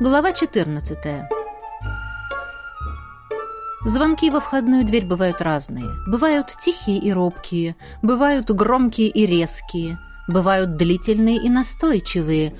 Глава 14. Звонки во входную дверь бывают разные. Бывают тихие и робкие, бывают громкие и резкие, бывают длительные и настойчивые,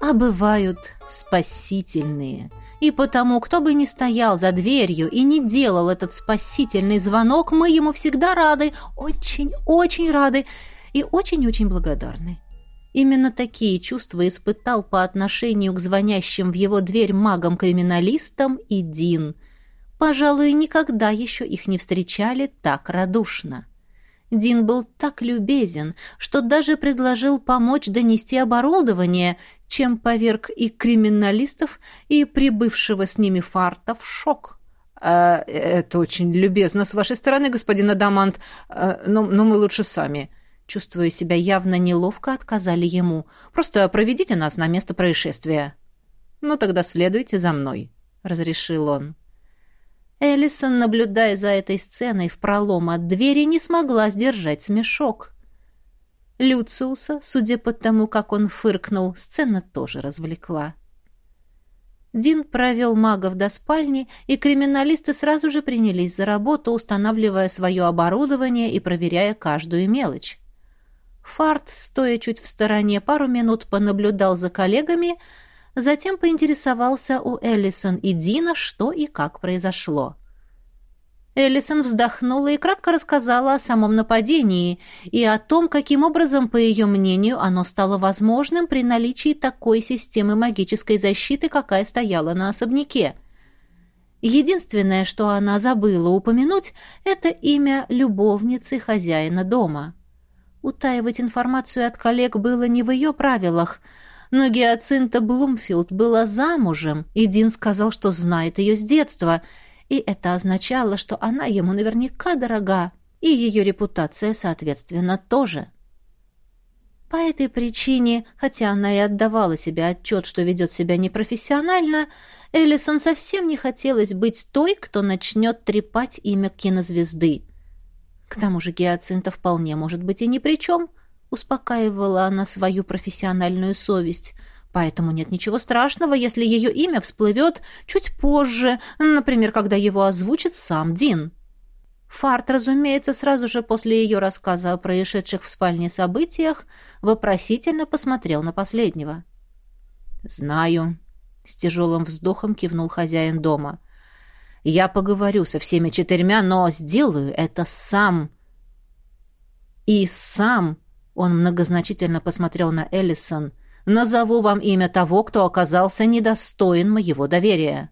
а бывают спасительные. И потому, кто бы ни стоял за дверью и не делал этот спасительный звонок, мы ему всегда рады, очень-очень рады и очень-очень благодарны. Именно такие чувства испытал по отношению к звонящим в его дверь магам-криминалистам и Дин. Пожалуй, никогда еще их не встречали так радушно. Дин был так любезен, что даже предложил помочь донести оборудование, чем поверг и криминалистов, и прибывшего с ними фарта в шок. «А, «Это очень любезно с вашей стороны, господин Адамант, а, но, но мы лучше сами», чувствуя себя явно неловко, отказали ему. «Просто проведите нас на место происшествия». «Ну, тогда следуйте за мной», — разрешил он. Эллисон, наблюдая за этой сценой в пролом от двери, не смогла сдержать смешок. Люциуса, судя по тому, как он фыркнул, сцена тоже развлекла. Дин провел магов до спальни, и криминалисты сразу же принялись за работу, устанавливая свое оборудование и проверяя каждую мелочь. Фарт, стоя чуть в стороне, пару минут понаблюдал за коллегами, затем поинтересовался у Эллисон и Дина, что и как произошло. Эллисон вздохнула и кратко рассказала о самом нападении и о том, каким образом, по ее мнению, оно стало возможным при наличии такой системы магической защиты, какая стояла на особняке. Единственное, что она забыла упомянуть, это имя любовницы хозяина дома. Утаивать информацию от коллег было не в ее правилах, но Гиацинта Блумфилд была замужем, и Дин сказал, что знает ее с детства, и это означало, что она ему наверняка дорога, и ее репутация, соответственно, тоже. По этой причине, хотя она и отдавала себе отчет, что ведет себя непрофессионально, Эллисон совсем не хотелось быть той, кто начнет трепать имя кинозвезды. К тому же гиацинта вполне может быть и ни при чем. Успокаивала она свою профессиональную совесть. Поэтому нет ничего страшного, если ее имя всплывет чуть позже, например, когда его озвучит сам Дин. Фарт, разумеется, сразу же после ее рассказа о происшедших в спальне событиях, вопросительно посмотрел на последнего. «Знаю», — с тяжелым вздохом кивнул хозяин дома. Я поговорю со всеми четырьмя, но сделаю это сам. И сам, он многозначительно посмотрел на Эллисон, назову вам имя того, кто оказался недостоин моего доверия.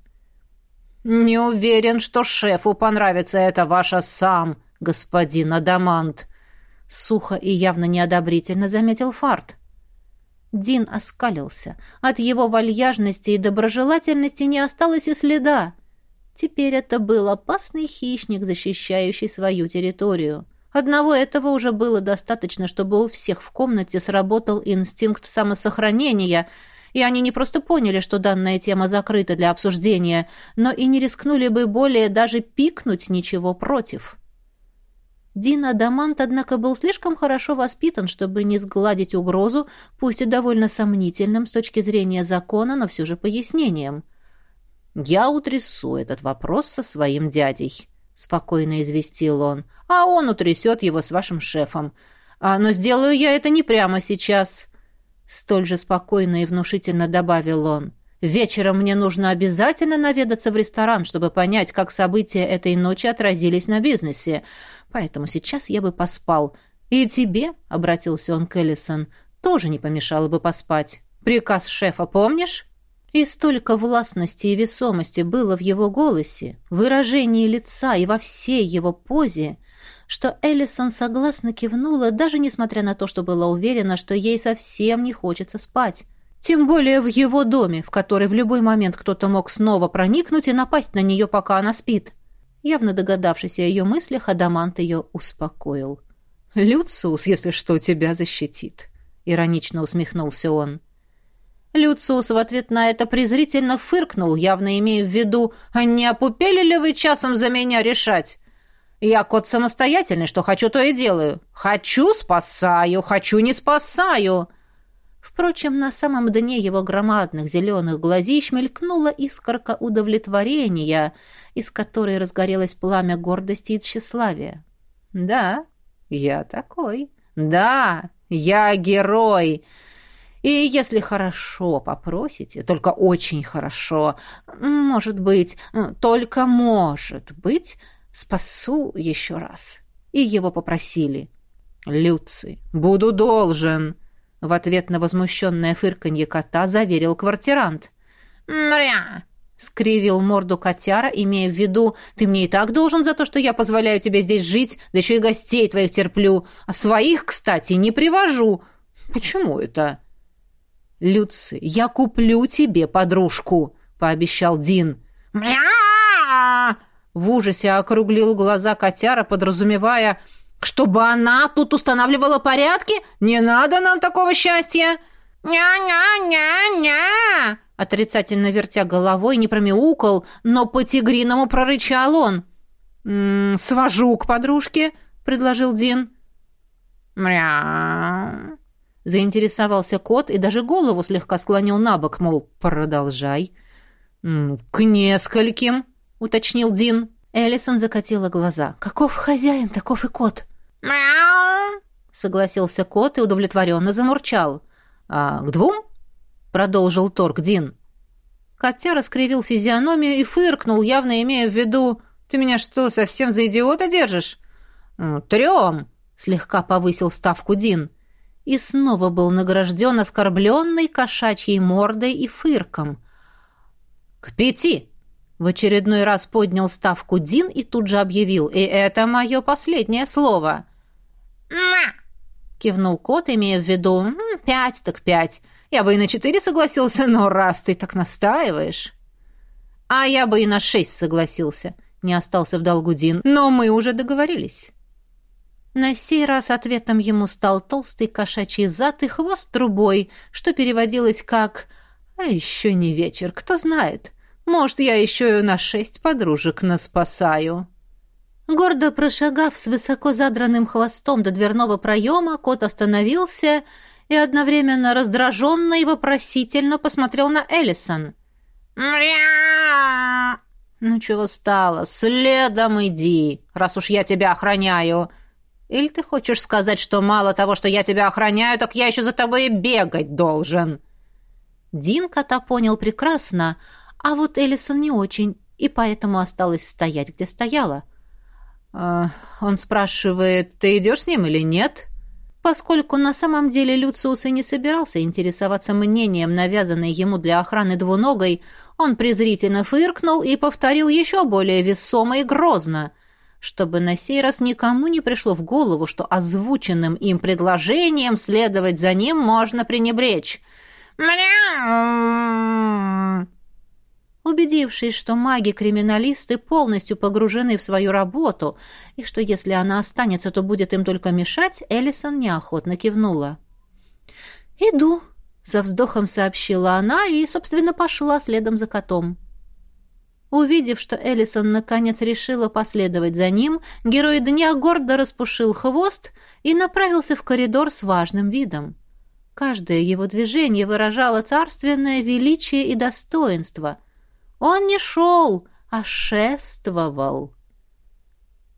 Не уверен, что шефу понравится это ваше сам, господин Адамант, сухо и явно неодобрительно заметил Фарт. Дин оскалился. От его вальяжности и доброжелательности не осталось и следа. Теперь это был опасный хищник, защищающий свою территорию. Одного этого уже было достаточно, чтобы у всех в комнате сработал инстинкт самосохранения, и они не просто поняли, что данная тема закрыта для обсуждения, но и не рискнули бы более даже пикнуть ничего против. Дин Адамант, однако, был слишком хорошо воспитан, чтобы не сгладить угрозу, пусть и довольно сомнительным с точки зрения закона, но все же пояснением – «Я утрясу этот вопрос со своим дядей», — спокойно известил он. «А он утрясет его с вашим шефом. А, но сделаю я это не прямо сейчас», — столь же спокойно и внушительно добавил он. «Вечером мне нужно обязательно наведаться в ресторан, чтобы понять, как события этой ночи отразились на бизнесе. Поэтому сейчас я бы поспал. И тебе, — обратился он к Эллисон, — тоже не помешало бы поспать. Приказ шефа помнишь?» И столько властности и весомости было в его голосе, выражении лица и во всей его позе, что Эллисон согласно кивнула, даже несмотря на то, что была уверена, что ей совсем не хочется спать. Тем более в его доме, в который в любой момент кто-то мог снова проникнуть и напасть на нее, пока она спит. Явно догадавшись о ее мыслях, Адамант ее успокоил. «Люциус, если что, тебя защитит», — иронично усмехнулся он. Люциус в ответ на это презрительно фыркнул, явно имея в виду, «А не опупели ли вы часом за меня решать? Я кот самостоятельный, что хочу, то и делаю. Хочу — спасаю, хочу — не спасаю». Впрочем, на самом дне его громадных зеленых глазищ мелькнула искорка удовлетворения, из которой разгорелось пламя гордости и тщеславия. «Да, я такой. Да, я герой!» И если хорошо попросите, только очень хорошо, может быть, только может быть, спасу еще раз. И его попросили. «Люци, буду должен!» В ответ на возмущенное фырканье кота заверил квартирант. «Мря!» — скривил морду котяра, имея в виду, «ты мне и так должен за то, что я позволяю тебе здесь жить, да еще и гостей твоих терплю, а своих, кстати, не привожу. Почему это?» «Люци, я куплю тебе подружку», — пообещал Дин. «Мря!» В ужасе округлил глаза котяра, подразумевая, чтобы она тут устанавливала порядки? Не надо нам такого счастья!» «Ня-ня-ня-ня!» Отрицательно вертя головой, не промяукал, но по-тигриному прорычал он. «М -м, «Свожу к подружке», — предложил Дин. «Мря!» Заинтересовался кот и даже голову слегка склонил на бок, мол, продолжай. «К нескольким», — уточнил Дин. Эллисон закатила глаза. «Каков хозяин, таков и кот». «Мяу!» — согласился кот и удовлетворенно замурчал. «А к двум?» — продолжил Торг Дин. Котя раскривил физиономию и фыркнул, явно имея в виду... «Ты меня что, совсем за идиота держишь?» «Трем!» — слегка повысил ставку Дин. И снова был награжден оскорбленной кошачьей мордой и фырком. «К пяти!» В очередной раз поднял ставку Дин и тут же объявил. «И это мое последнее слово!» «Ма!» — кивнул кот, имея в виду «пять так пять». Я бы и на четыре согласился, но раз ты так настаиваешь... А я бы и на шесть согласился, не остался в долгу Дин, но мы уже договорились. На сей раз ответом ему стал толстый кошачий зад и хвост трубой, что переводилось как «А еще не вечер, кто знает. Может, я еще и на шесть подружек наспасаю». Гордо прошагав с высоко задранным хвостом до дверного проема, кот остановился и одновременно раздраженно и вопросительно посмотрел на Эллисон. «Ну чего стало? Следом иди, раз уж я тебя охраняю. Или ты хочешь сказать, что мало того, что я тебя охраняю, так я еще за тобой и бегать должен?» Дин кота понял прекрасно, а вот Эллисон не очень, и поэтому осталась стоять, где стояла – а, он спрашивает, ты идешь с ним или нет? Поскольку на самом деле Люциус и не собирался интересоваться мнением, навязанной ему для охраны двуногой, он презрительно фыркнул и повторил еще более весомо и грозно, чтобы на сей раз никому не пришло в голову, что озвученным им предложением следовать за ним можно пренебречь. «Мяу!» Убедившись, что маги-криминалисты полностью погружены в свою работу, и что если она останется, то будет им только мешать, Эллисон неохотно кивнула. «Иду», — со вздохом сообщила она и, собственно, пошла следом за котом. Увидев, что Эллисон наконец решила последовать за ним, герой дня гордо распушил хвост и направился в коридор с важным видом. Каждое его движение выражало царственное величие и достоинство — он не шел, а шествовал.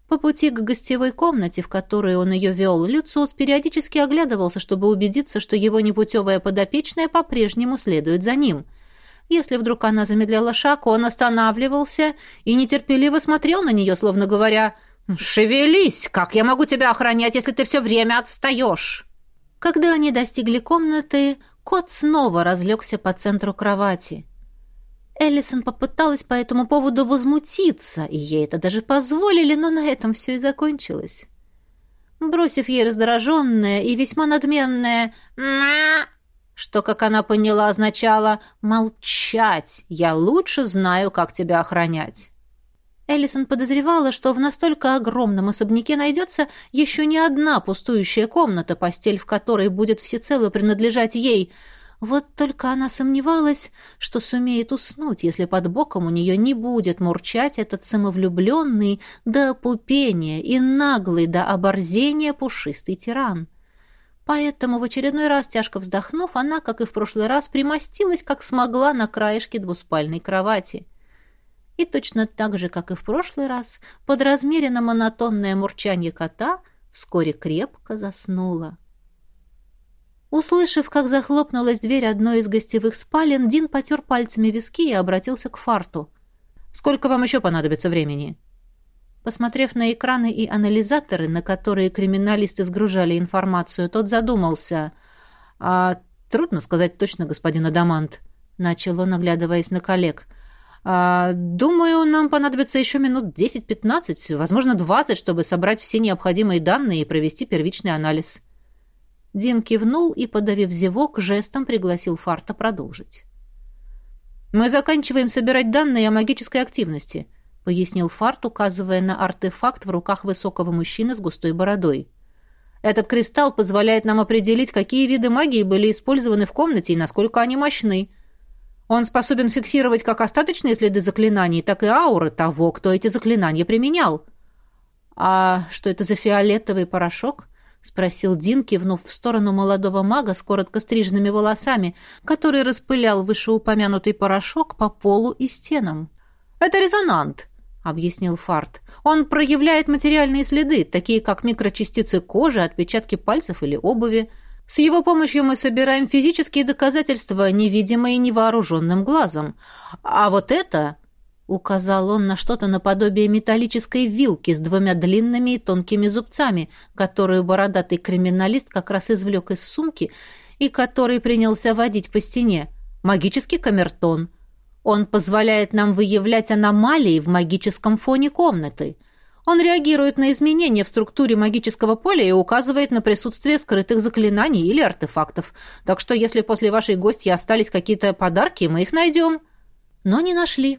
По пути к гостевой комнате, в которой он ее вел, Люциус периодически оглядывался, чтобы убедиться, что его непутевая подопечная по-прежнему следует за ним. Если вдруг она замедляла шаг, он останавливался и нетерпеливо смотрел на нее, словно говоря «Шевелись! Как я могу тебя охранять, если ты все время отстаешь?» Когда они достигли комнаты, кот снова разлегся по центру кровати. Эллисон попыталась по этому поводу возмутиться, и ей это даже позволили, но на этом все и закончилось. Бросив ей раздраженное и весьма надменное «ма», что, как она поняла, означало «молчать, я лучше знаю, как тебя охранять». Эллисон подозревала, что в настолько огромном особняке найдется еще не одна пустующая комната, постель в которой будет всецело принадлежать ей — вот только она сомневалась, что сумеет уснуть, если под боком у нее не будет мурчать этот самовлюбленный до пупения и наглый до оборзения пушистый тиран. Поэтому в очередной раз, тяжко вздохнув, она, как и в прошлый раз, примостилась, как смогла, на краешке двуспальной кровати. И точно так же, как и в прошлый раз, под размеренно монотонное мурчание кота вскоре крепко заснула. Услышав, как захлопнулась дверь одной из гостевых спален, Дин потер пальцами виски и обратился к фарту. «Сколько вам еще понадобится времени?» Посмотрев на экраны и анализаторы, на которые криминалисты сгружали информацию, тот задумался. «А трудно сказать точно, господин Адамант», — начал он, оглядываясь на коллег. «А, «Думаю, нам понадобится еще минут 10-15, возможно, 20, чтобы собрать все необходимые данные и провести первичный анализ». Дин кивнул и, подавив зевок, жестом пригласил Фарта продолжить. «Мы заканчиваем собирать данные о магической активности», —— пояснил Фарт, указывая на артефакт в руках высокого мужчины с густой бородой. «Этот кристалл позволяет нам определить, какие виды магии были использованы в комнате и насколько они мощны. Он способен фиксировать как остаточные следы заклинаний, так и ауры того, кто эти заклинания применял». «А что это за фиолетовый порошок?» — спросил Дин, кивнув в сторону молодого мага с коротко стриженными волосами, который распылял вышеупомянутый порошок по полу и стенам. «Это резонант», — объяснил Фарт. «Он проявляет материальные следы, такие как микрочастицы кожи, отпечатки пальцев или обуви. С его помощью мы собираем физические доказательства, невидимые невооруженным глазом. А вот это...» — указал он на что-то наподобие металлической вилки с двумя длинными и тонкими зубцами, которую бородатый криминалист как раз извлек из сумки и который принялся водить по стене. «Магический камертон». Он позволяет нам выявлять аномалии в магическом фоне комнаты. Он реагирует на изменения в структуре магического поля и указывает на присутствие скрытых заклинаний или артефактов. Так что если после вашей гости остались какие-то подарки, мы их найдем. Но не нашли.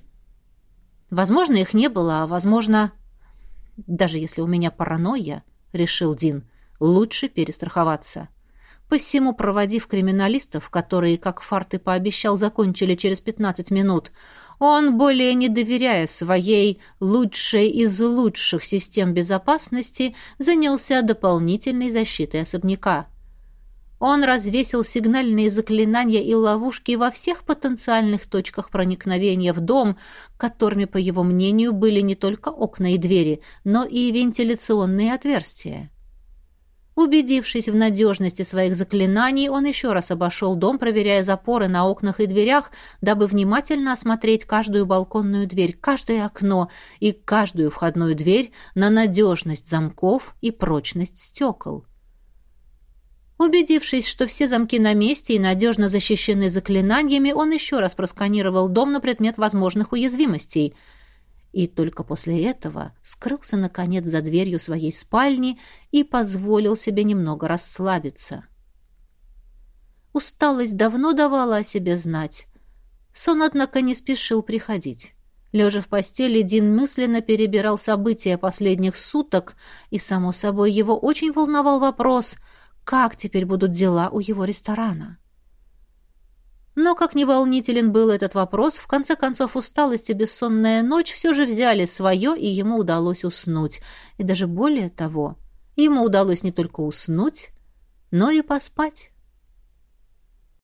Возможно, их не было, а возможно... Даже если у меня паранойя, решил Дин, лучше перестраховаться. Посему, проводив криминалистов, которые, как Фарт и пообещал, закончили через 15 минут, он, более не доверяя своей лучшей из лучших систем безопасности, занялся дополнительной защитой особняка. Он развесил сигнальные заклинания и ловушки во всех потенциальных точках проникновения в дом, которыми, по его мнению, были не только окна и двери, но и вентиляционные отверстия. Убедившись в надежности своих заклинаний, он еще раз обошел дом, проверяя запоры на окнах и дверях, дабы внимательно осмотреть каждую балконную дверь, каждое окно и каждую входную дверь на надежность замков и прочность стекол. Убедившись, что все замки на месте и надежно защищены заклинаниями, он еще раз просканировал дом на предмет возможных уязвимостей – и только после этого скрылся, наконец, за дверью своей спальни и позволил себе немного расслабиться. Усталость давно давала о себе знать. Сон, однако, не спешил приходить. Лежа в постели, Дин мысленно перебирал события последних суток, и, само собой, его очень волновал вопрос, как теперь будут дела у его ресторана. Но, как ни волнителен был этот вопрос, в конце концов усталость и бессонная ночь все же взяли свое, и ему удалось уснуть. И даже более того, ему удалось не только уснуть, но и поспать.